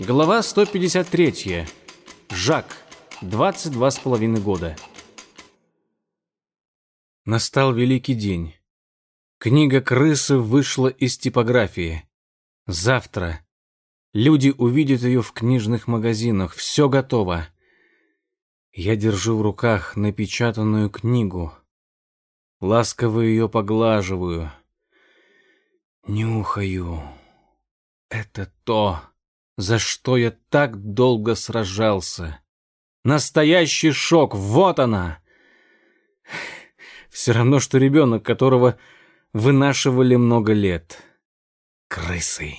Глава 153. Жак. 22 с половиной года. Настал великий день. Книга «Крысы» вышла из типографии. Завтра люди увидят ее в книжных магазинах. Все готово. Я держу в руках напечатанную книгу. Ласково ее поглаживаю. Нюхаю. Это то, за что я так долго сражался. Настоящий шок, вот она! Все равно, что ребенок, которого вынашивали много лет. Крысы.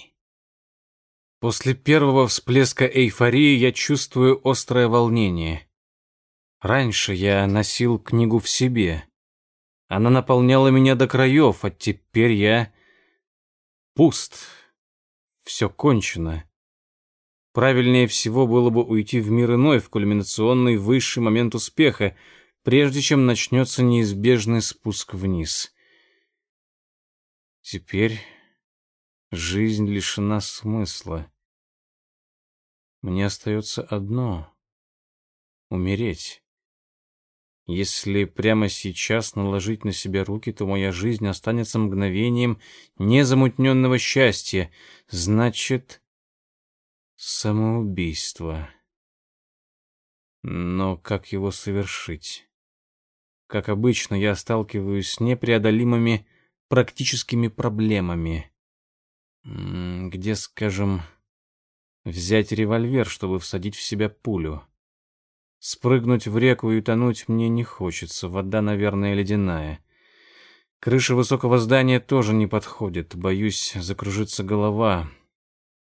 После первого всплеска эйфории я чувствую острое волнение. Раньше я носил книгу в себе. Она наполняла меня до краев, а теперь я пуст. Все кончено. Правильнее всего было бы уйти в мир иной, в кульминационный высший момент успеха, прежде чем начнется неизбежный спуск вниз. Теперь жизнь лишена смысла. Мне остается одно — умереть. Если прямо сейчас наложить на себя руки, то моя жизнь останется мгновением незамутненного счастья. Значит, Самоубийство. Но как его совершить? Как обычно, я сталкиваюсь с непреодолимыми практическими проблемами. Где, скажем, взять револьвер, чтобы всадить в себя пулю? Спрыгнуть в реку и утонуть мне не хочется, вода, наверное, ледяная. Крыша высокого здания тоже не подходит, боюсь, закружится голова.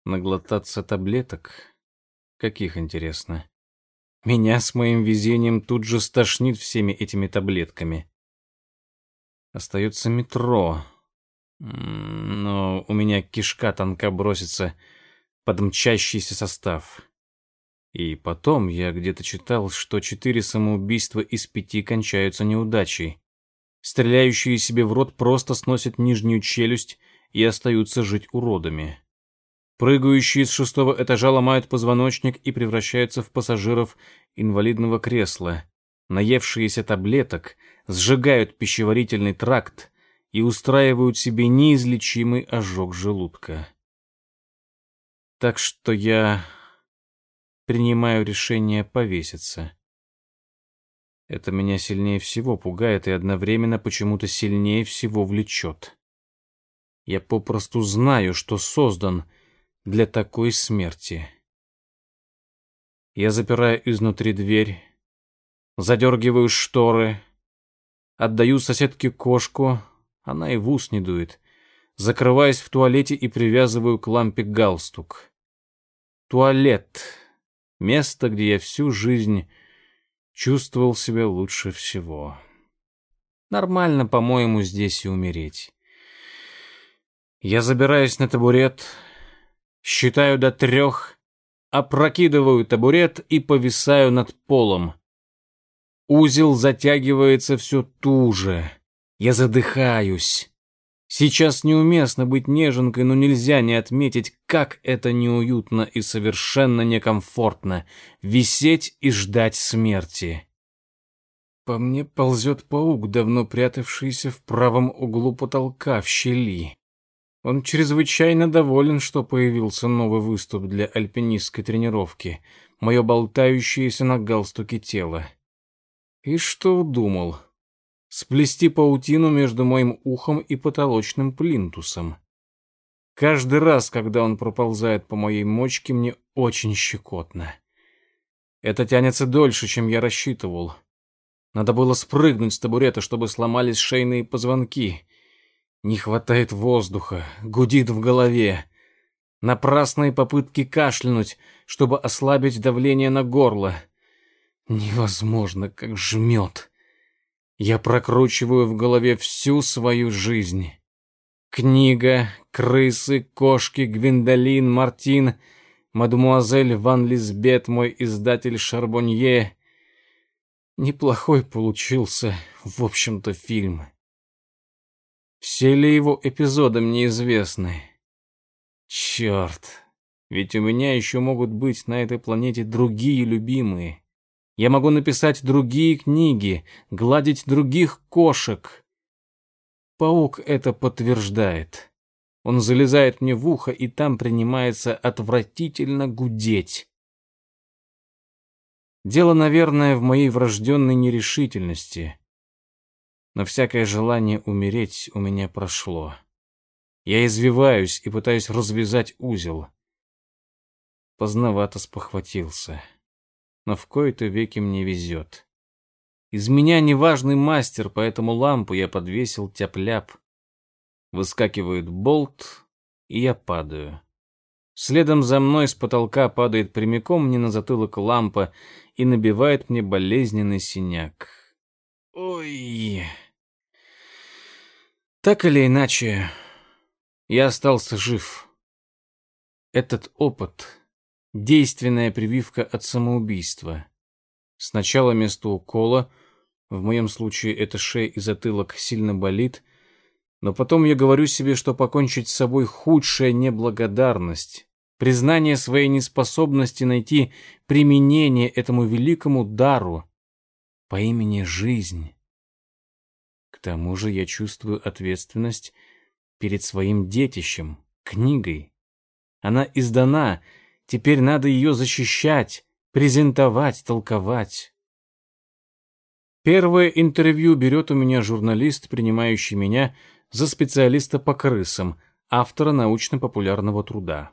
Наглотаться таблеток? Каких, интересно? Меня с моим везением тут же стошнит всеми этими таблетками. Остается метро. Но у меня кишка тонка бросится под мчащийся состав. И потом я где-то читал, что четыре самоубийства из пяти кончаются неудачей. Стреляющие себе в рот просто сносят нижнюю челюсть и остаются жить уродами. Прыгающие с шестого этажа ломают позвоночник и превращаются в пассажиров инвалидного кресла. Наевшиеся таблеток сжигают пищеварительный тракт и устраивают себе неизлечимый ожог желудка. Так что я принимаю решение повеситься. Это меня сильнее всего пугает и одновременно почему-то сильнее всего влечет. Я попросту знаю, что создан — для такой смерти. Я запираю изнутри дверь, задергиваю шторы, отдаю соседке кошку, она и в ус не дует, закрываюсь в туалете и привязываю к лампе галстук. Туалет — место, где я всю жизнь чувствовал себя лучше всего. Нормально, по-моему, здесь и умереть. Я забираюсь на табурет — считаю до трех, опрокидываю табурет и повисаю над полом. Узел затягивается все туже. Я задыхаюсь. Сейчас неуместно быть неженкой, но нельзя не отметить, как это неуютно и совершенно некомфортно — висеть и ждать смерти. По мне ползет паук, давно прятавшийся в правом углу потолка в щели. Он чрезвычайно доволен, что появился новый выступ для альпинистской тренировки, мое болтающееся на галстуке тело. И что удумал? Сплести паутину между моим ухом и потолочным плинтусом. Каждый раз, когда он проползает по моей мочке, мне очень щекотно. Это тянется дольше, чем я рассчитывал. Надо было спрыгнуть с табурета, чтобы сломались шейные позвонки. Не хватает воздуха, гудит в голове. Напрасные попытки кашлянуть, чтобы ослабить давление на горло. Невозможно, как жмет. Я прокручиваю в голове всю свою жизнь. Книга, крысы, кошки, Гвиндолин, Мартин, мадемуазель Ван Лизбет, мой издатель Шарбонье. Неплохой получился, в общем-то, фильм. Все ли его эпизоды мне известны? Черт, Ведь у меня еще могут быть на этой планете другие любимые. Я могу написать другие книги, гладить других кошек. Паук это подтверждает. Он залезает мне в ухо, и там принимается отвратительно гудеть. Дело, наверное, в моей врожденной нерешительности. Но всякое желание умереть у меня прошло. Я извиваюсь и пытаюсь развязать узел. Поздновато спохватился. Но в кои-то веки мне везет. Из меня неважный мастер, поэтому лампу я подвесил тяп-ляп. Выскакивает болт, и я падаю. Следом за мной с потолка падает прямиком мне на затылок лампа и набивает мне болезненный синяк. Ой. Так или иначе, я остался жив. Этот опыт — действенная прививка от самоубийства. Сначала место укола, в моем случае это шея и затылок, сильно болит, но потом я говорю себе, что покончить с собой худшая неблагодарность, признание своей неспособности найти применение этому великому дару по имени жизнь. К тому же я чувствую ответственность перед своим детищем, книгой. Она издана, теперь надо ее защищать, презентовать, толковать. Первое интервью берет у меня журналист, принимающий меня за специалиста по крысам, автора научно-популярного труда.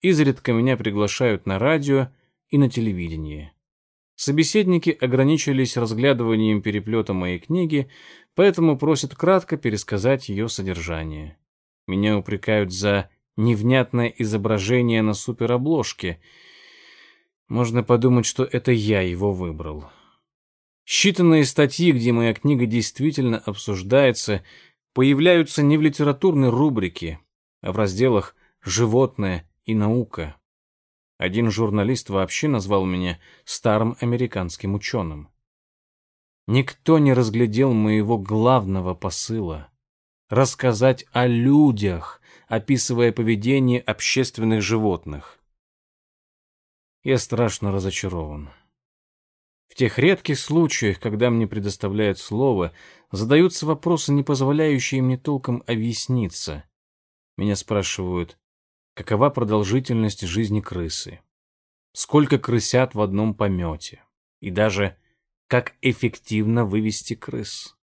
Изредка меня приглашают на радио и на телевидение. Собеседники ограничились разглядыванием переплета моей книги, поэтому просят кратко пересказать ее содержание. Меня упрекают за невнятное изображение на суперобложке. Можно подумать, что это я его выбрал. Считанные статьи, где моя книга действительно обсуждается, появляются не в литературной рубрике, а в разделах «Животное» и «Наука». Один журналист вообще назвал меня старым американским ученым. Никто не разглядел моего главного посыла — рассказать о людях, описывая поведение общественных животных. Я страшно разочарован. В тех редких случаях, когда мне предоставляют слово, задаются вопросы, не позволяющие мне толком объясниться. Меня спрашивают, какова продолжительность жизни крысы, сколько крысят в одном помете и даже как эффективно вывести крыс.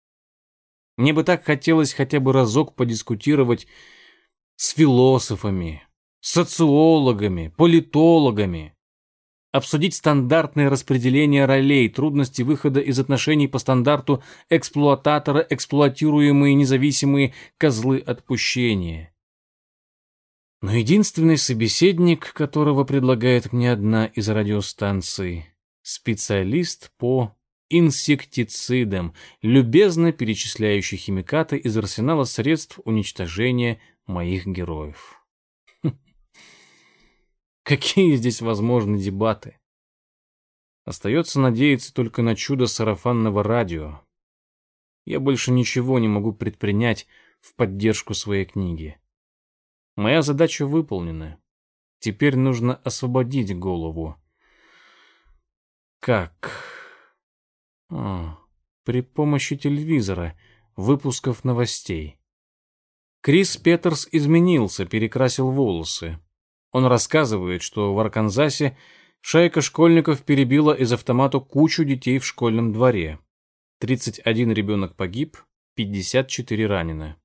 Мне бы так хотелось хотя бы разок подискутировать с философами, социологами, политологами, обсудить стандартное распределение ролей, трудности выхода из отношений по стандарту эксплуататора, эксплуатируемые независимые козлы отпущения. Но единственный собеседник, которого предлагает мне одна из радиостанций, специалист по инсектицидам, любезно перечисляющий химикаты из арсенала средств уничтожения моих героев. Какие здесь возможны дебаты? Остается надеяться только на чудо сарафанного радио. Я больше ничего не могу предпринять в поддержку своей книги. Моя задача выполнена. Теперь нужно освободить голову. Как? А, при помощи телевизора, выпусков новостей. Крис Петерс изменился, перекрасил волосы. Он рассказывает, что в Арканзасе шайка школьников перебила из автомата кучу детей в школьном дворе. 31 ребенок погиб, 54 ранены.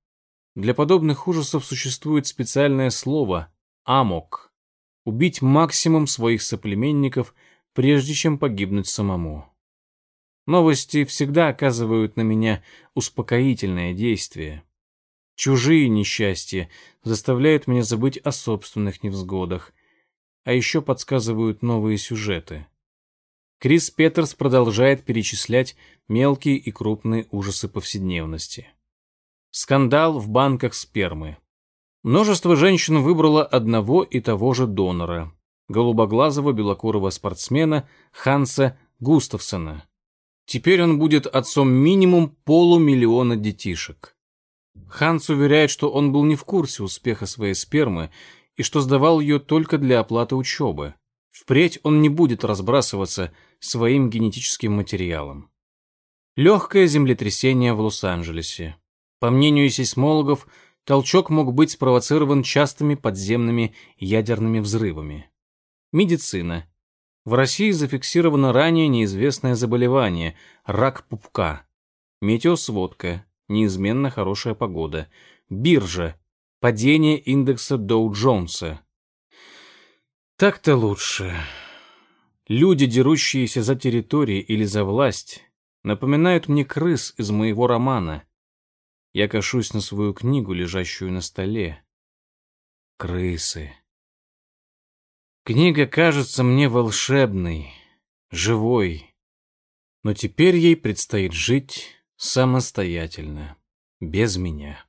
Для подобных ужасов существует специальное слово «амок» — убить максимум своих соплеменников, прежде чем погибнуть самому. Новости всегда оказывают на меня успокоительное действие. Чужие несчастья заставляют меня забыть о собственных невзгодах, а еще подсказывают новые сюжеты. Крис Петерс продолжает перечислять мелкие и крупные ужасы повседневности. Скандал в банках спермы. Множество женщин выбрало одного и того же донора – голубоглазого белокурого спортсмена Ханса Густавсона. Теперь он будет отцом минимум полумиллиона детишек. Ханс уверяет, что он был не в курсе успеха своей спермы и что сдавал ее только для оплаты учебы. Впредь он не будет разбрасываться своим генетическим материалом. Легкое землетрясение в Лос-Анджелесе. По мнению сейсмологов, толчок мог быть спровоцирован частыми подземными ядерными взрывами. Медицина. В России зафиксировано ранее неизвестное заболевание – рак пупка. Метеосводка. Неизменно хорошая погода. Биржа. Падение индекса Доу-Джонса. Так-то лучше. Люди, дерущиеся за территории или за власть, напоминают мне крыс из моего романа. Я кашусь на свою книгу, лежащую на столе. Крысы. Книга кажется мне волшебной, живой, но теперь ей предстоит жить самостоятельно, без меня.